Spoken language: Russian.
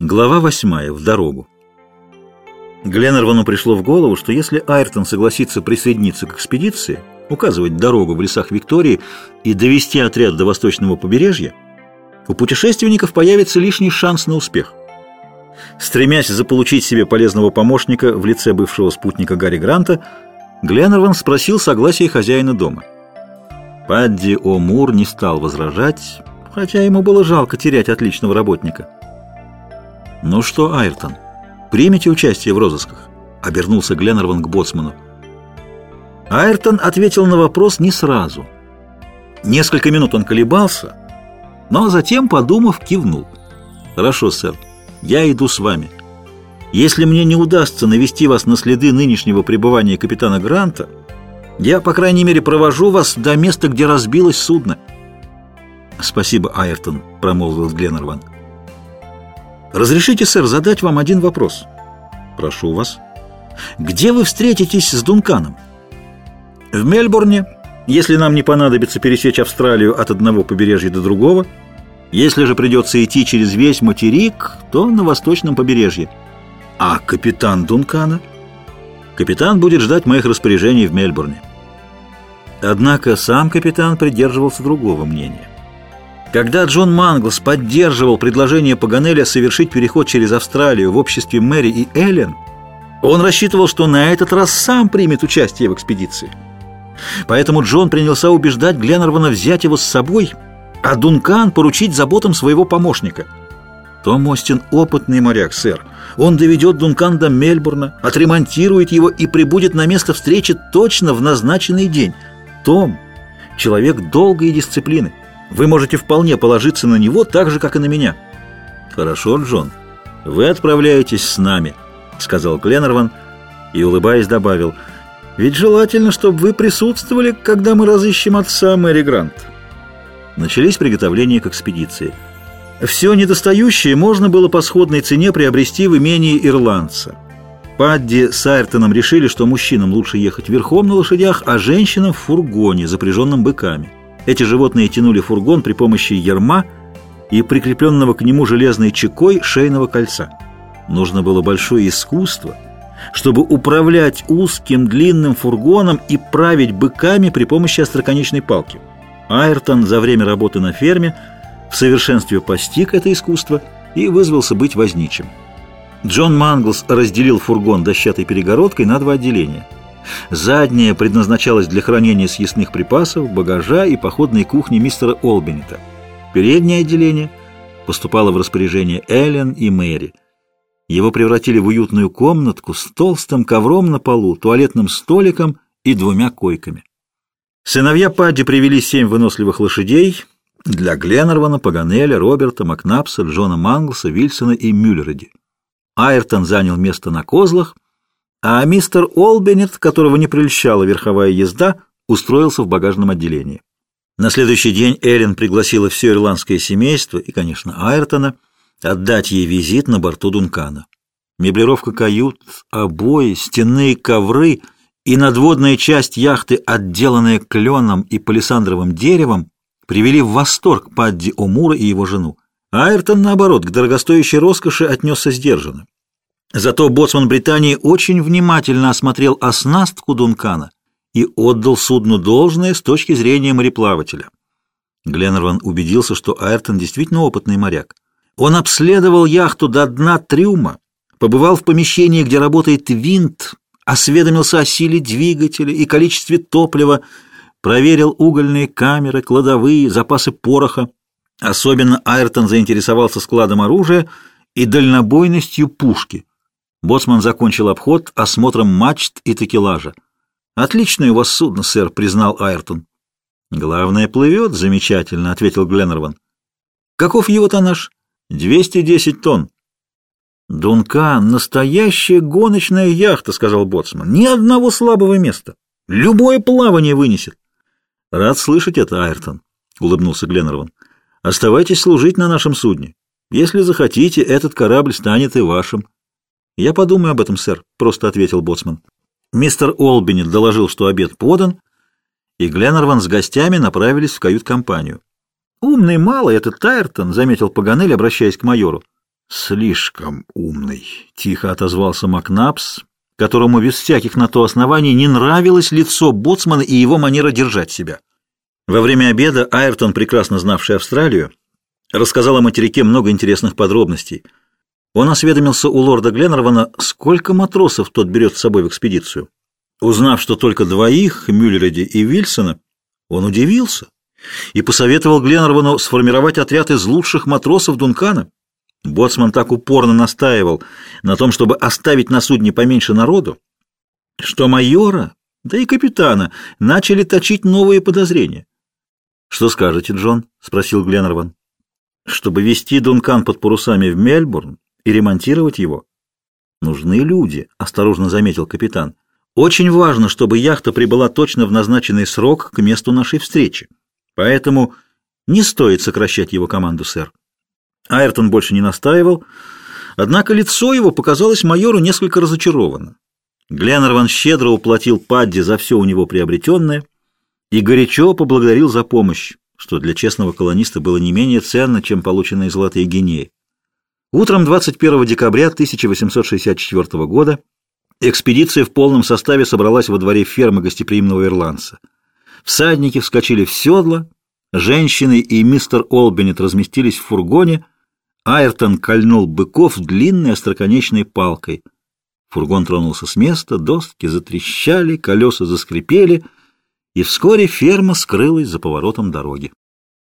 Глава восьмая. В дорогу. Гленнервану пришло в голову, что если Айртон согласится присоединиться к экспедиции, указывать дорогу в лесах Виктории и довести отряд до восточного побережья, у путешественников появится лишний шанс на успех. Стремясь заполучить себе полезного помощника в лице бывшего спутника Гарри Гранта, Гленнерван спросил согласия хозяина дома. Падди О'Мур не стал возражать, хотя ему было жалко терять отличного работника. «Ну что, Айртон, примите участие в розысках?» — обернулся Гленнерван к боцману. Айртон ответил на вопрос не сразу. Несколько минут он колебался, но затем, подумав, кивнул. «Хорошо, сэр, я иду с вами. Если мне не удастся навести вас на следы нынешнего пребывания капитана Гранта, я, по крайней мере, провожу вас до места, где разбилось судно». «Спасибо, Айртон», — промолвил Гленнерван. Разрешите, сэр, задать вам один вопрос. Прошу вас. Где вы встретитесь с Дунканом? В Мельбурне, если нам не понадобится пересечь Австралию от одного побережья до другого. Если же придется идти через весь материк, то на восточном побережье. А капитан Дункана? Капитан будет ждать моих распоряжений в Мельбурне. Однако сам капитан придерживался другого мнения. Когда Джон Манглс поддерживал предложение Паганеля совершить переход через Австралию в обществе Мэри и Эллен, он рассчитывал, что на этот раз сам примет участие в экспедиции. Поэтому Джон принялся убеждать Гленнервана взять его с собой, а Дункан поручить заботам своего помощника. Том Остин – опытный моряк, сэр. Он доведет Дункан до Мельбурна, отремонтирует его и прибудет на место встречи точно в назначенный день. Том – человек долгой дисциплины. Вы можете вполне положиться на него так же, как и на меня». «Хорошо, Джон, вы отправляетесь с нами», — сказал Кленнерван и, улыбаясь, добавил, «Ведь желательно, чтобы вы присутствовали, когда мы разыщем отца Мэри Грант». Начались приготовления к экспедиции. Все недостающее можно было по сходной цене приобрести в имении ирландца. Падди с Айртоном решили, что мужчинам лучше ехать верхом на лошадях, а женщинам в фургоне, запряженном быками. Эти животные тянули фургон при помощи ерма и прикрепленного к нему железной чекой шейного кольца. Нужно было большое искусство, чтобы управлять узким длинным фургоном и править быками при помощи остроконечной палки. Айртон за время работы на ферме в совершенстве постиг это искусство и вызвался быть возничим. Джон Манглс разделил фургон дощатой перегородкой на два отделения – Задняя предназначалась для хранения съестных припасов, багажа и походной кухни мистера Олбинета. Переднее отделение поступало в распоряжение Эллен и Мэри. Его превратили в уютную комнатку с толстым ковром на полу, туалетным столиком и двумя койками. Сыновья Падди привели семь выносливых лошадей для Гленнервана, Паганеля, Роберта, Макнапса, Джона Манглса, Вильсона и Мюллереди. Айртон занял место на козлах — а мистер Олбенет, которого не прельщала верховая езда, устроился в багажном отделении. На следующий день Эллен пригласила все ирландское семейство и, конечно, Айртона отдать ей визит на борту Дункана. Меблировка кают, обои, стенные ковры и надводная часть яхты, отделанная кленом и палисандровым деревом, привели в восторг Падди Омура и его жену. Айртон, наоборот, к дорогостоящей роскоши отнесся сдержанно. Зато боцман Британии очень внимательно осмотрел оснастку Дункана и отдал судну должное с точки зрения мореплавателя. Гленнерван убедился, что Айртон действительно опытный моряк. Он обследовал яхту до дна трюма, побывал в помещении, где работает винт, осведомился о силе двигателя и количестве топлива, проверил угольные камеры, кладовые, запасы пороха. Особенно Айртон заинтересовался складом оружия и дальнобойностью пушки. Боцман закончил обход осмотром мачт и такелажа. «Отличное у вас судно, сэр», — признал Айртон. «Главное, плывет замечательно», — ответил Гленнерван. «Каков его тоннаж?» «Двести десять тонн». «Дункан — настоящая гоночная яхта», — сказал Боцман. «Ни одного слабого места. Любое плавание вынесет». «Рад слышать это, Айртон», — улыбнулся Гленнерван. «Оставайтесь служить на нашем судне. Если захотите, этот корабль станет и вашим». «Я подумаю об этом, сэр», — просто ответил боцман. Мистер Олбинет доложил, что обед подан, и Гленнерван с гостями направились в кают-компанию. «Умный малый этот Тайртон», — заметил Паганель, обращаясь к майору. «Слишком умный», — тихо отозвался Макнапс, которому без всяких на то оснований не нравилось лицо боцмана и его манера держать себя. Во время обеда Айртон, прекрасно знавший Австралию, рассказал о материке много интересных подробностей. Он осведомился у лорда Гленнервана, сколько матросов тот берет с собой в экспедицию. Узнав, что только двоих, Мюллереди и Вильсона, он удивился и посоветовал Гленнервану сформировать отряд из лучших матросов Дункана. Боцман так упорно настаивал на том, чтобы оставить на судне поменьше народу, что майора, да и капитана, начали точить новые подозрения. «Что скажете, Джон?» — спросил Гленнерван. «Чтобы вести Дункан под парусами в Мельбурн и ремонтировать его, нужны люди», — осторожно заметил капитан. «Очень важно, чтобы яхта прибыла точно в назначенный срок к месту нашей встречи. Поэтому не стоит сокращать его команду, сэр». Айртон больше не настаивал, однако лицо его показалось майору несколько разочарованным. Гленнерван щедро уплатил Падди за все у него приобретенное и горячо поблагодарил за помощь, что для честного колониста было не менее ценно, чем полученные золотые гинеи. Утром 21 декабря 1864 года экспедиция в полном составе собралась во дворе фермы гостеприимного ирландца. Всадники вскочили в седла, женщины и мистер Олбинет разместились в фургоне, Айртон кольнул быков длинной остроконечной палкой. Фургон тронулся с места, доски затрещали, колеса заскрипели, и вскоре ферма скрылась за поворотом дороги.